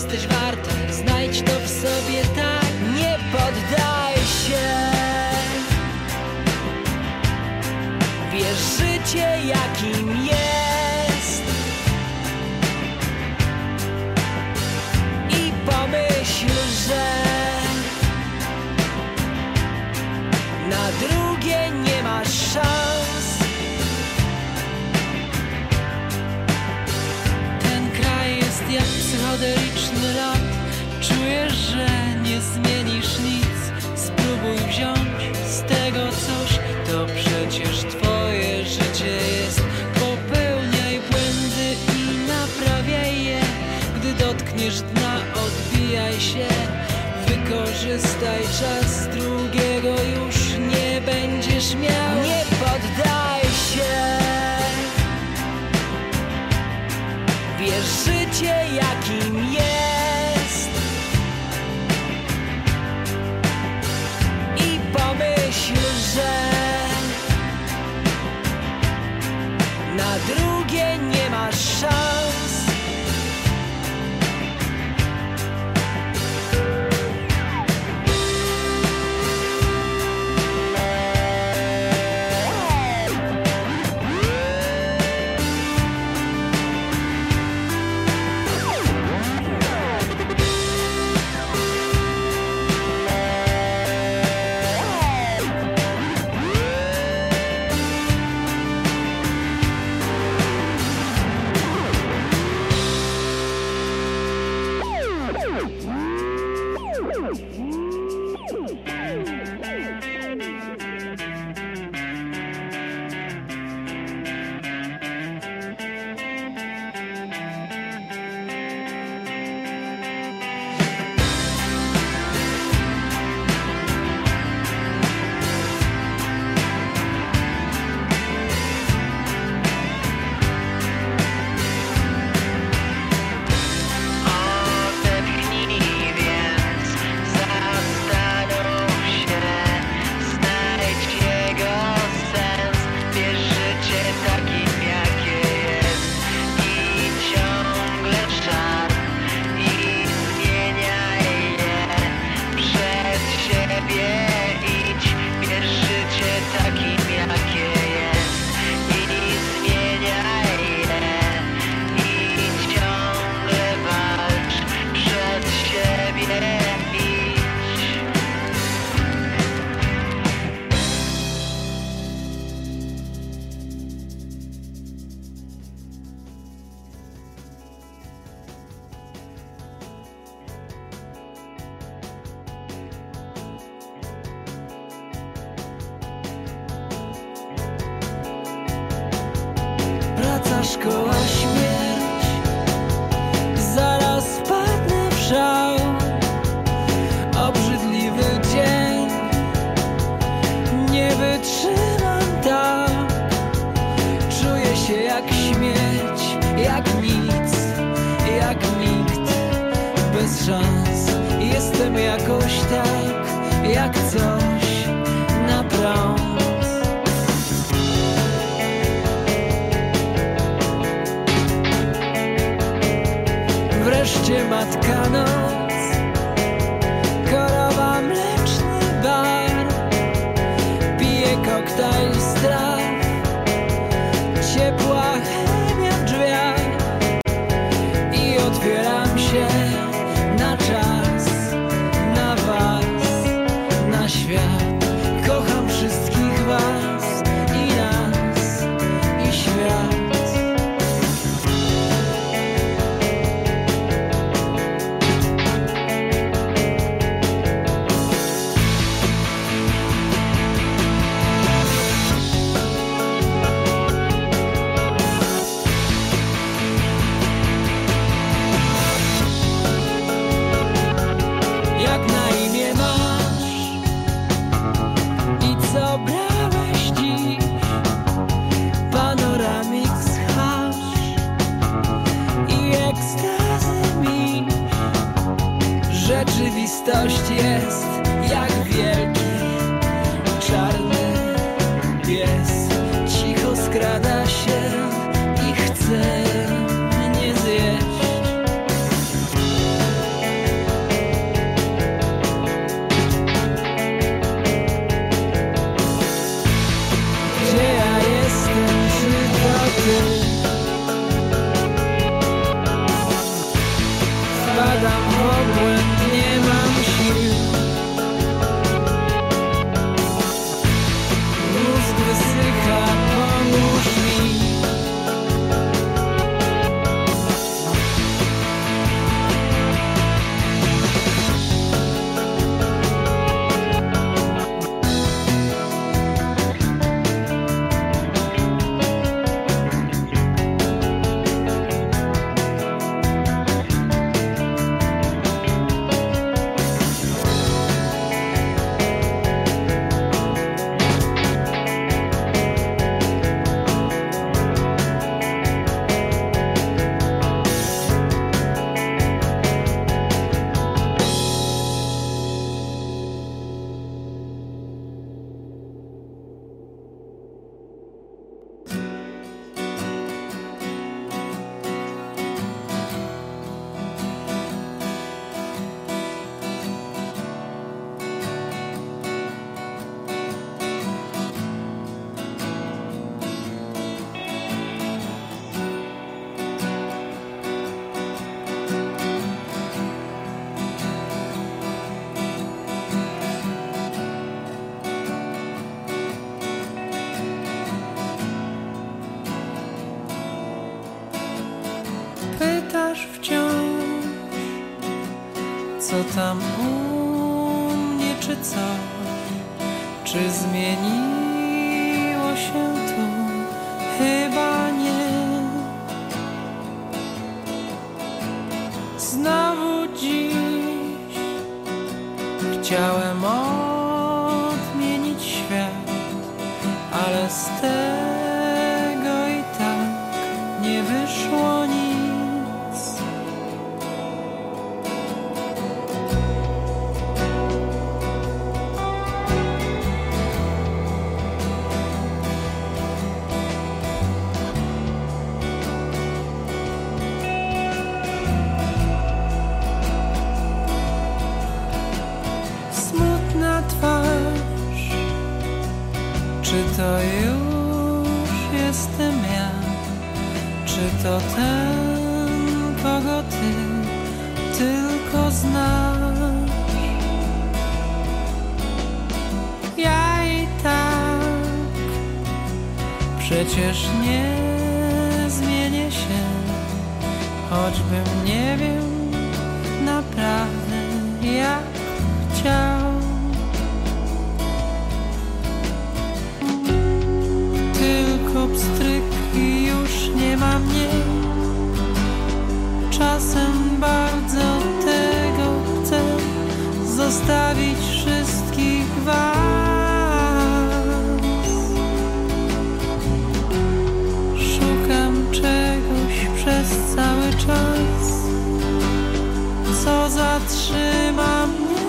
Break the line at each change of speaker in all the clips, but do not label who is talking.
jesteś wart Znajdź to w sobie wykorzystaj czas drugiego już nie będziesz miał. coś tak jak coś na prąd. Wreszcie matkano. mnie, czy co? Czy zmieniło się tu? Chyba nie. Znowu dziś chciałem o Przecież nie zmienię się, choćbym nie wiem naprawdę jak chciał. Tylko pstryk i już nie ma mnie. Czasem bardzo tego chcę zostawić wszystkich was. zatrzyma mnie.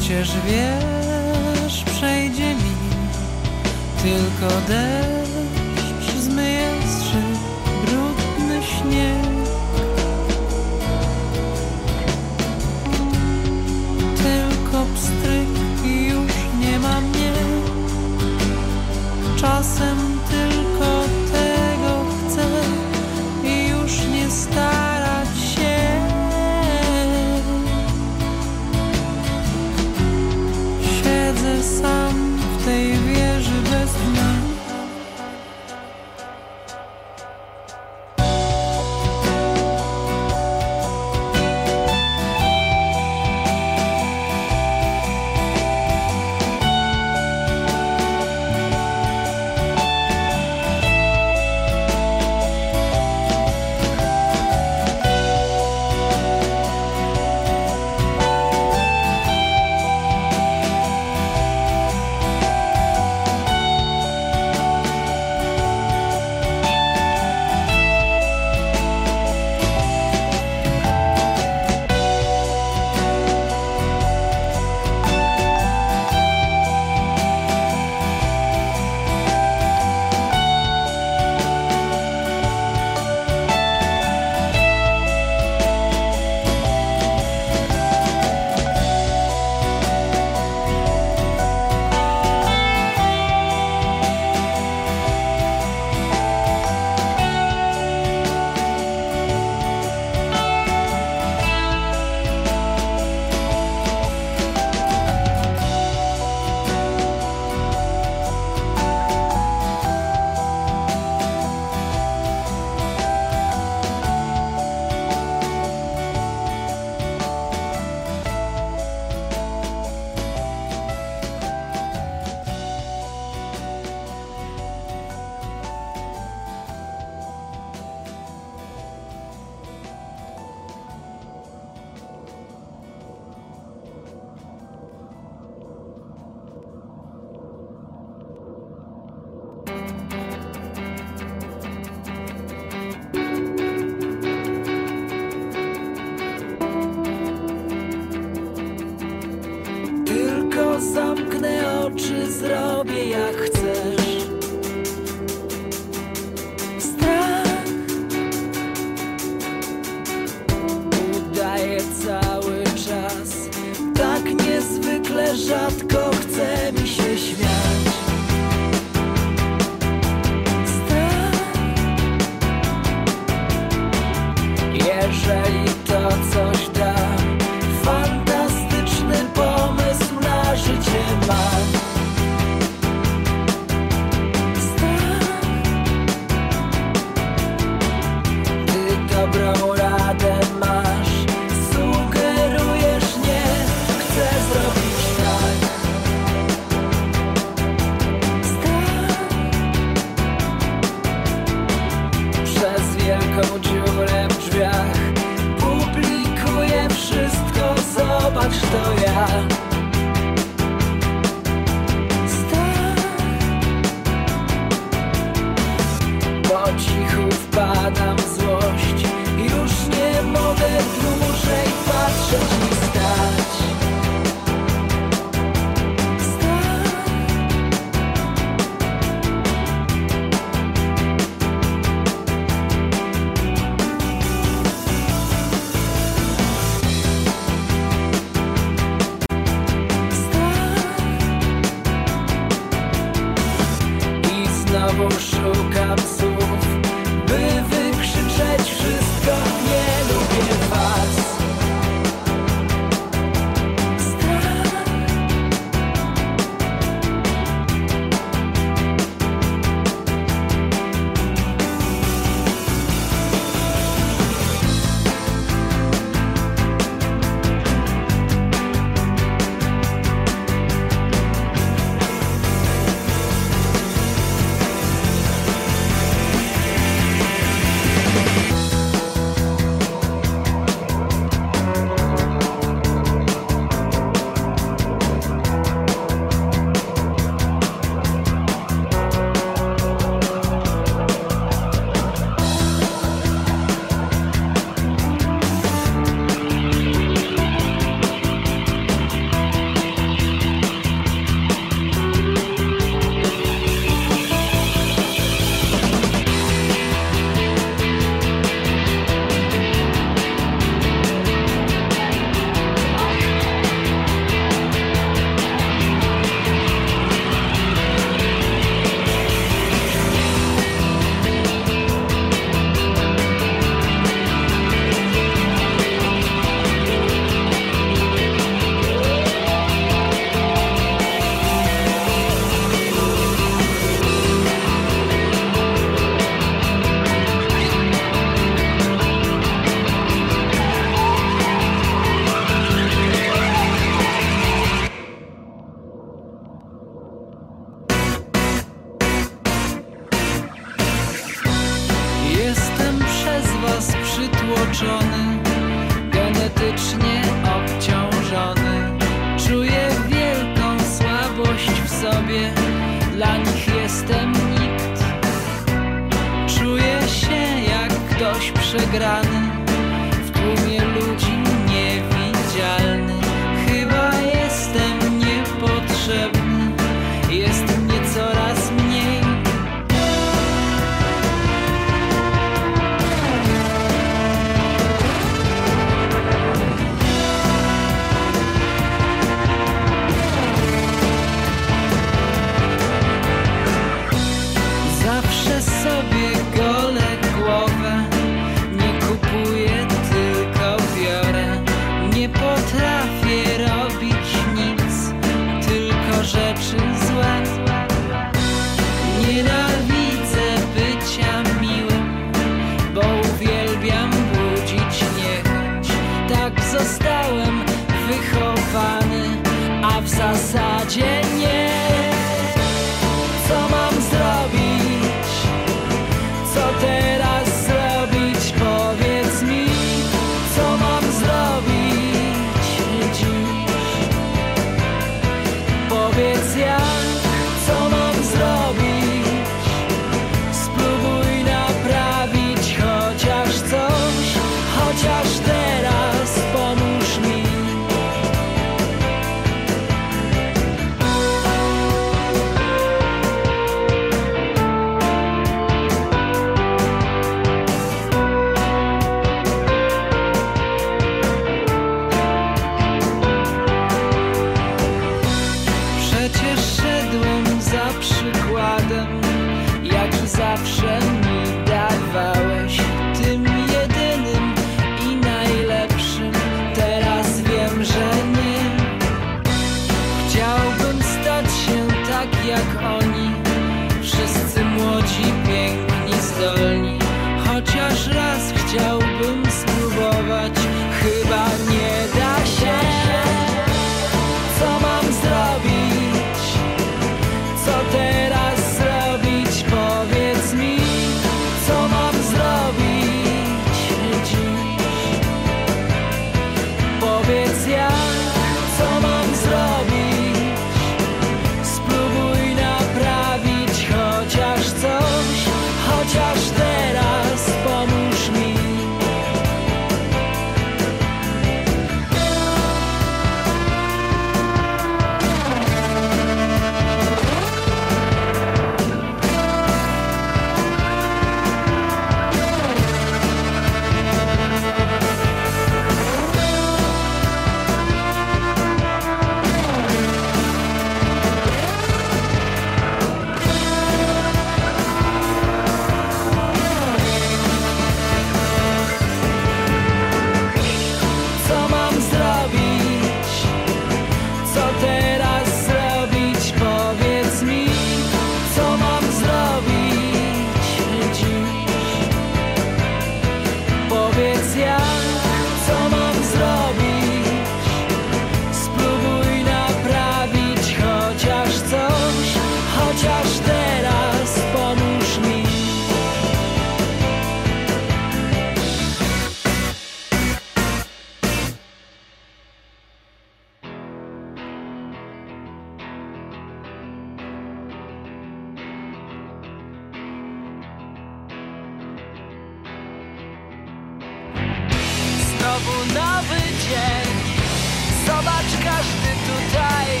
die.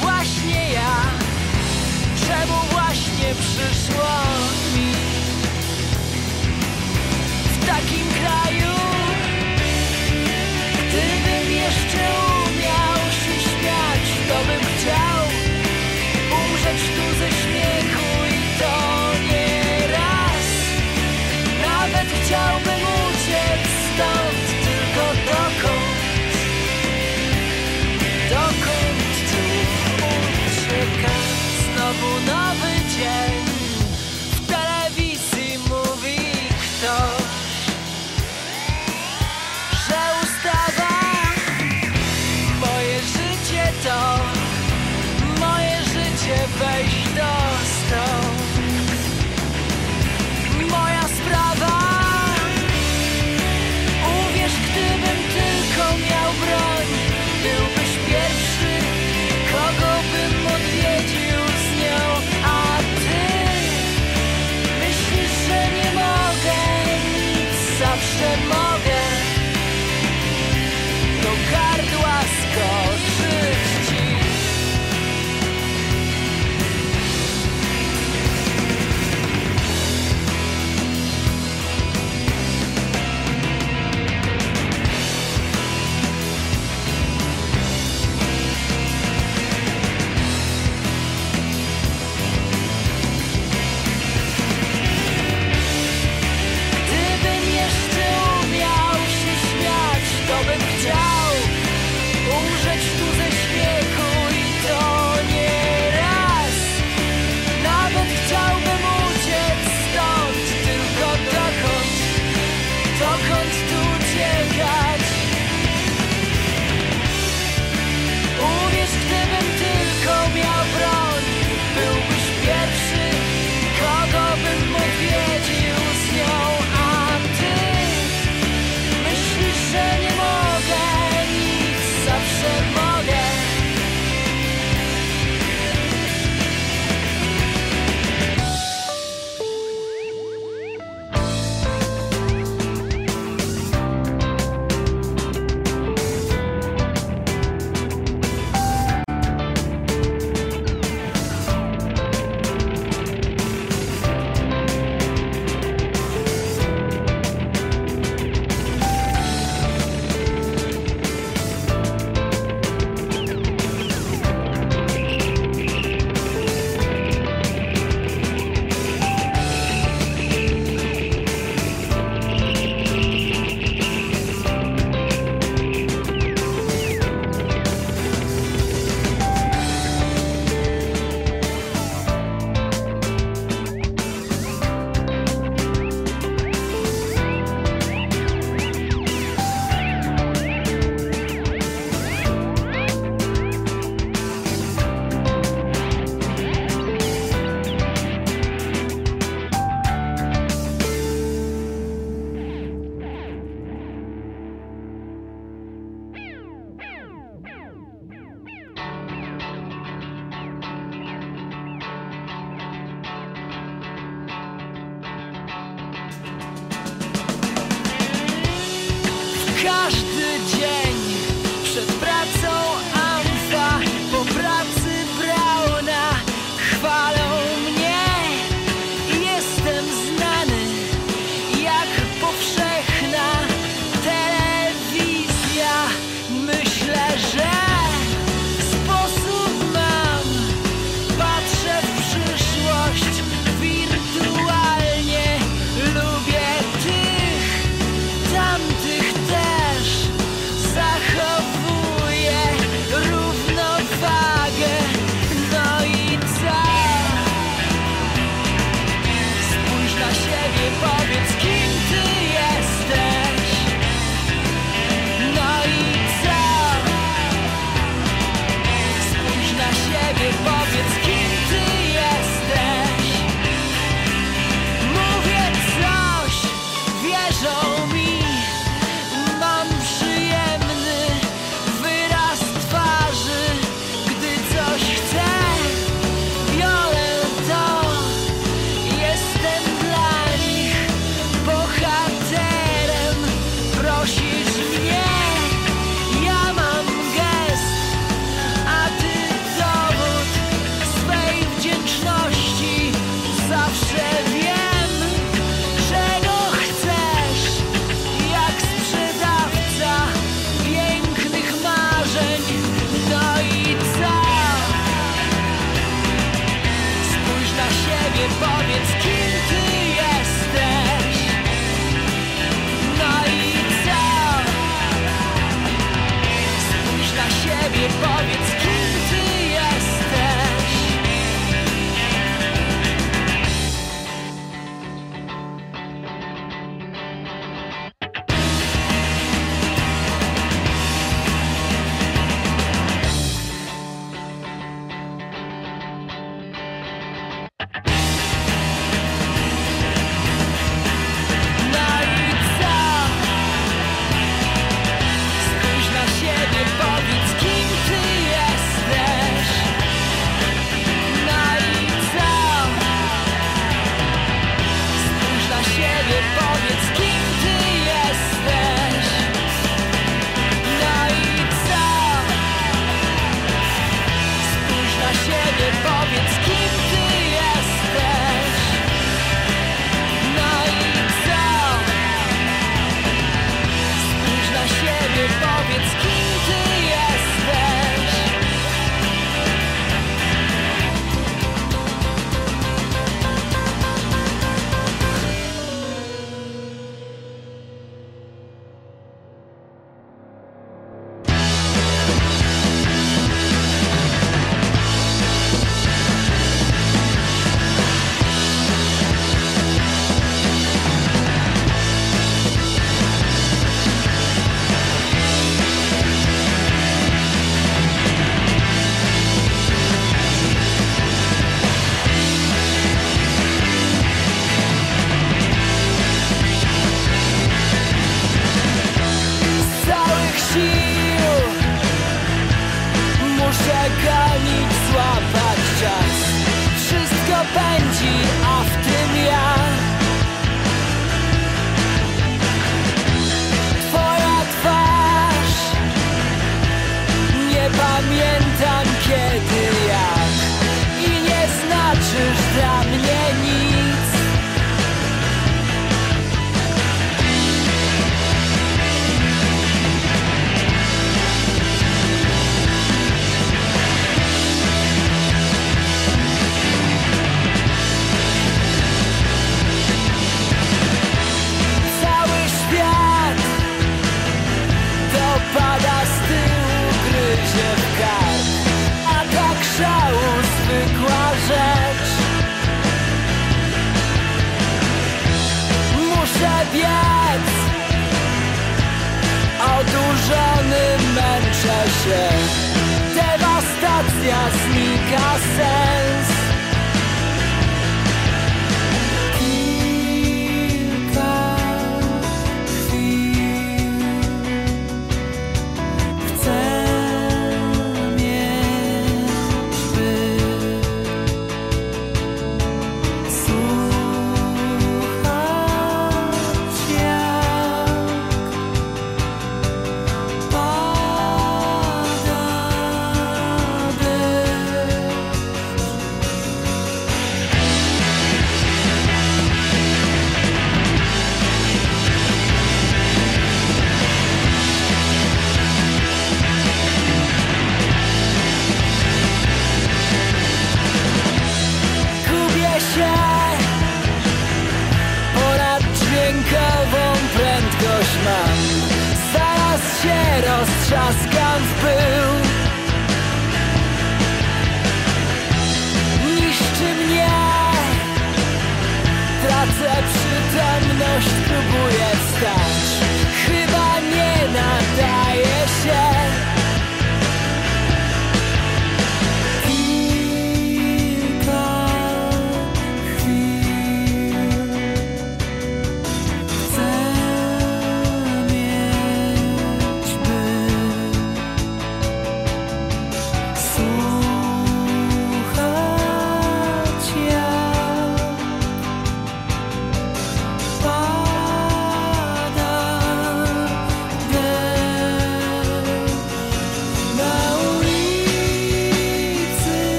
Właśnie ja? Czemu właśnie przyszło história.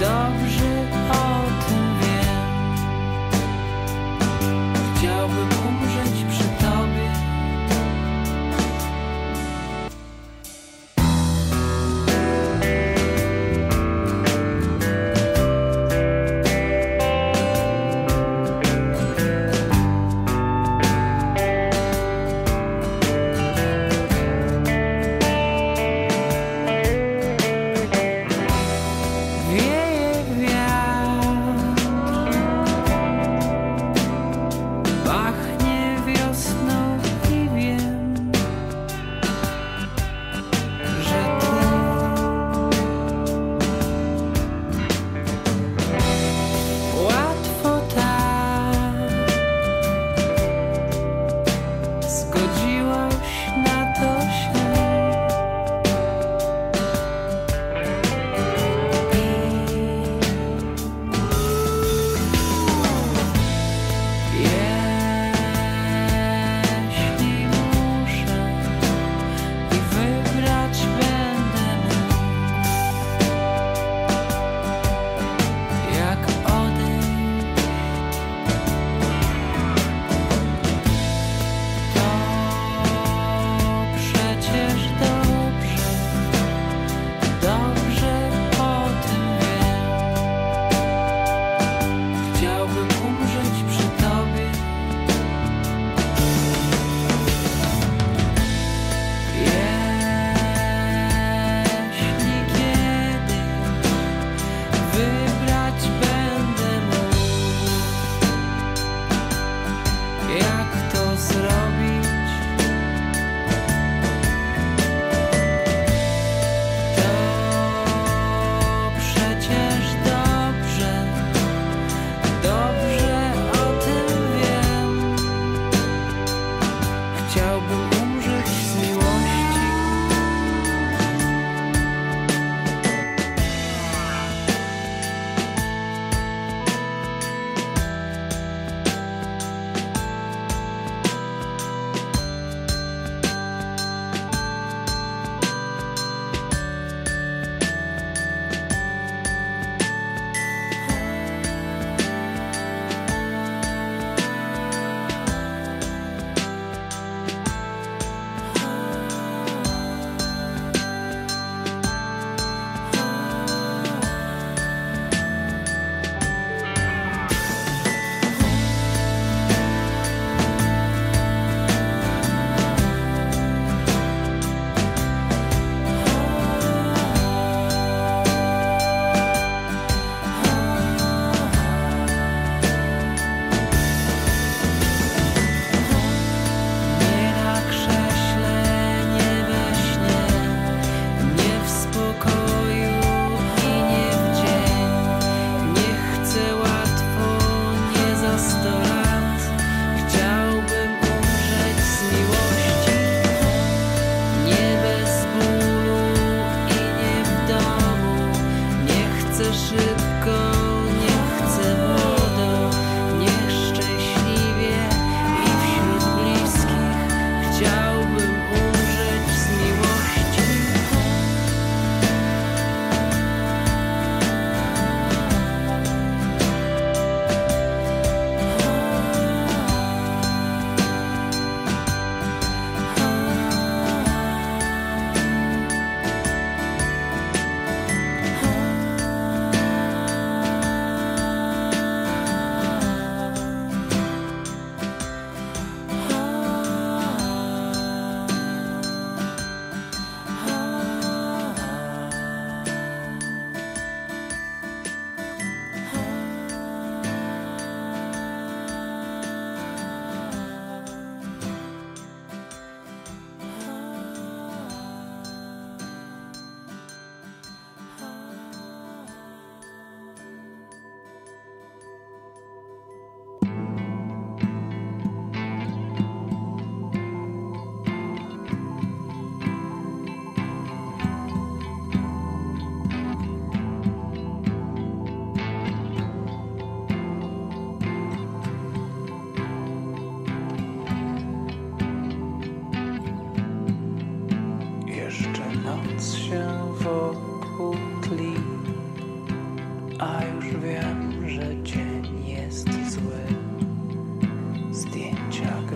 dobrze.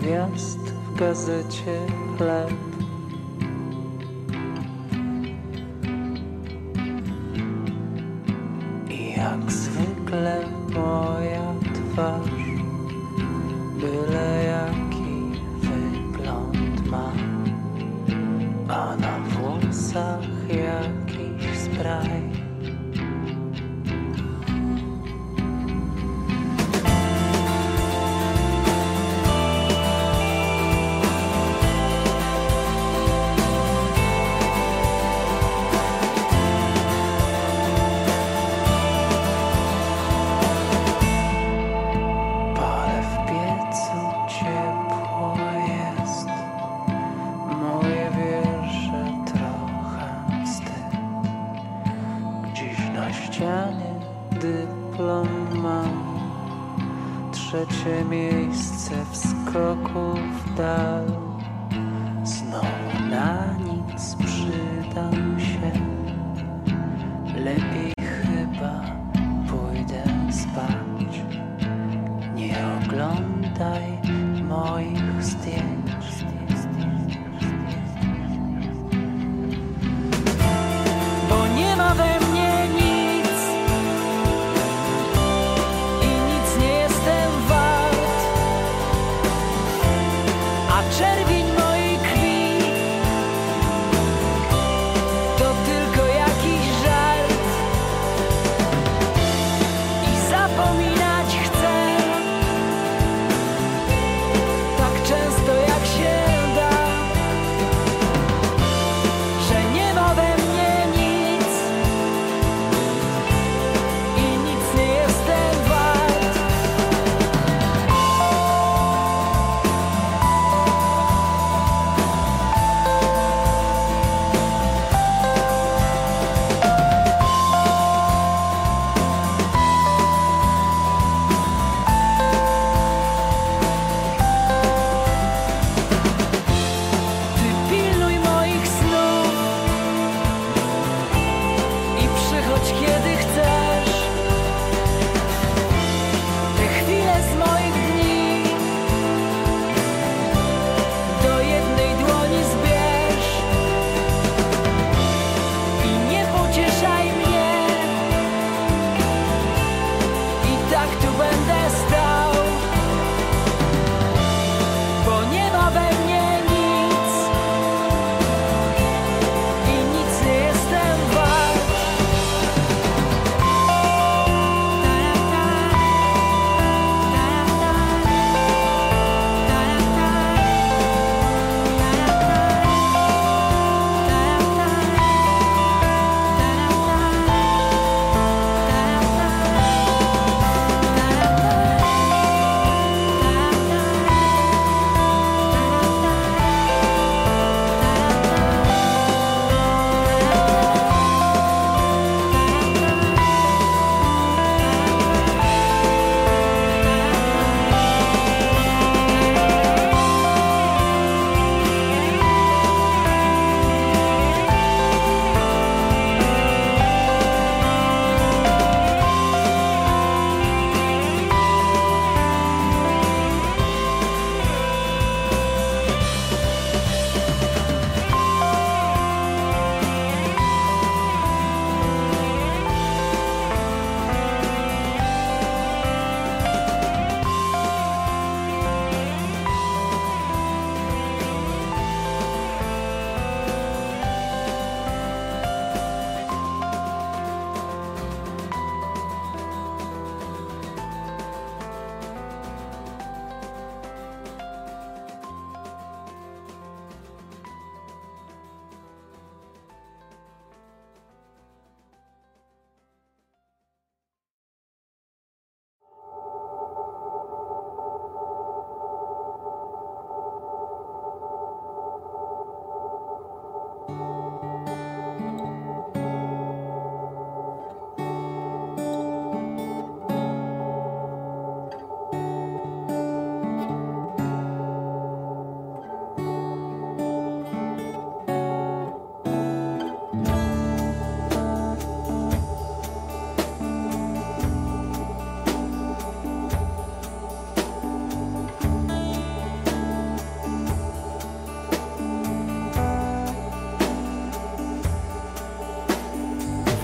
miast w gazecie Lem.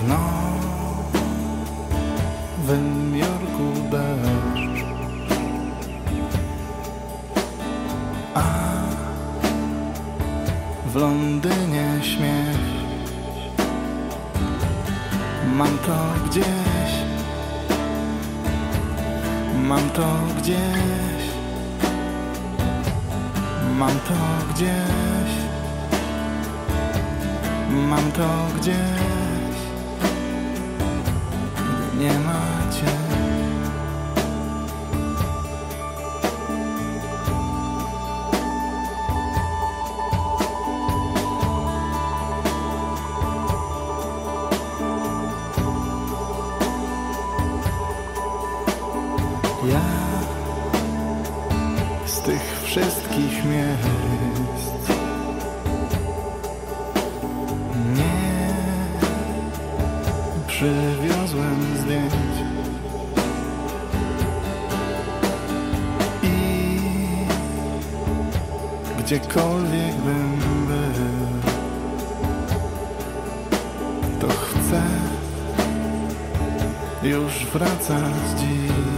Nowym Jorku deszcz. A w Londynie śmiech. Mam to gdzieś. Mam to gdzieś. Mam to gdzieś. Mam to gdzieś gdziekolwiek bym był, to chcę już wracać dziś.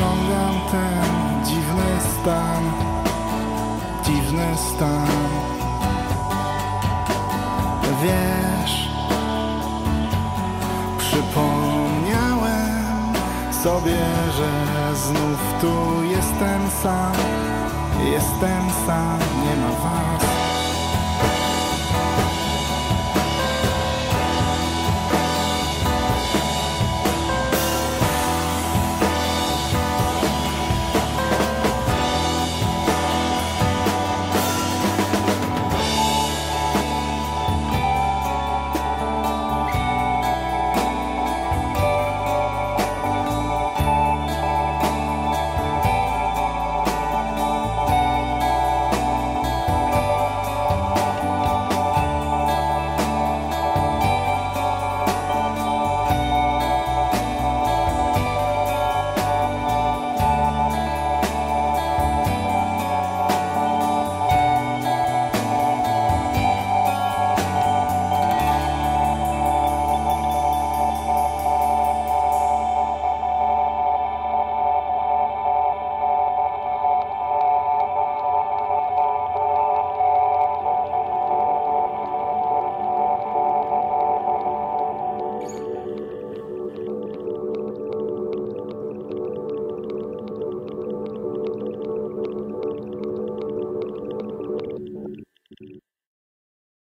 Osiągam ten dziwny stan Dziwny stan. Wiesz Przypomniałem sobie, że znów tu jestem sam. Jestem sam, nie ma was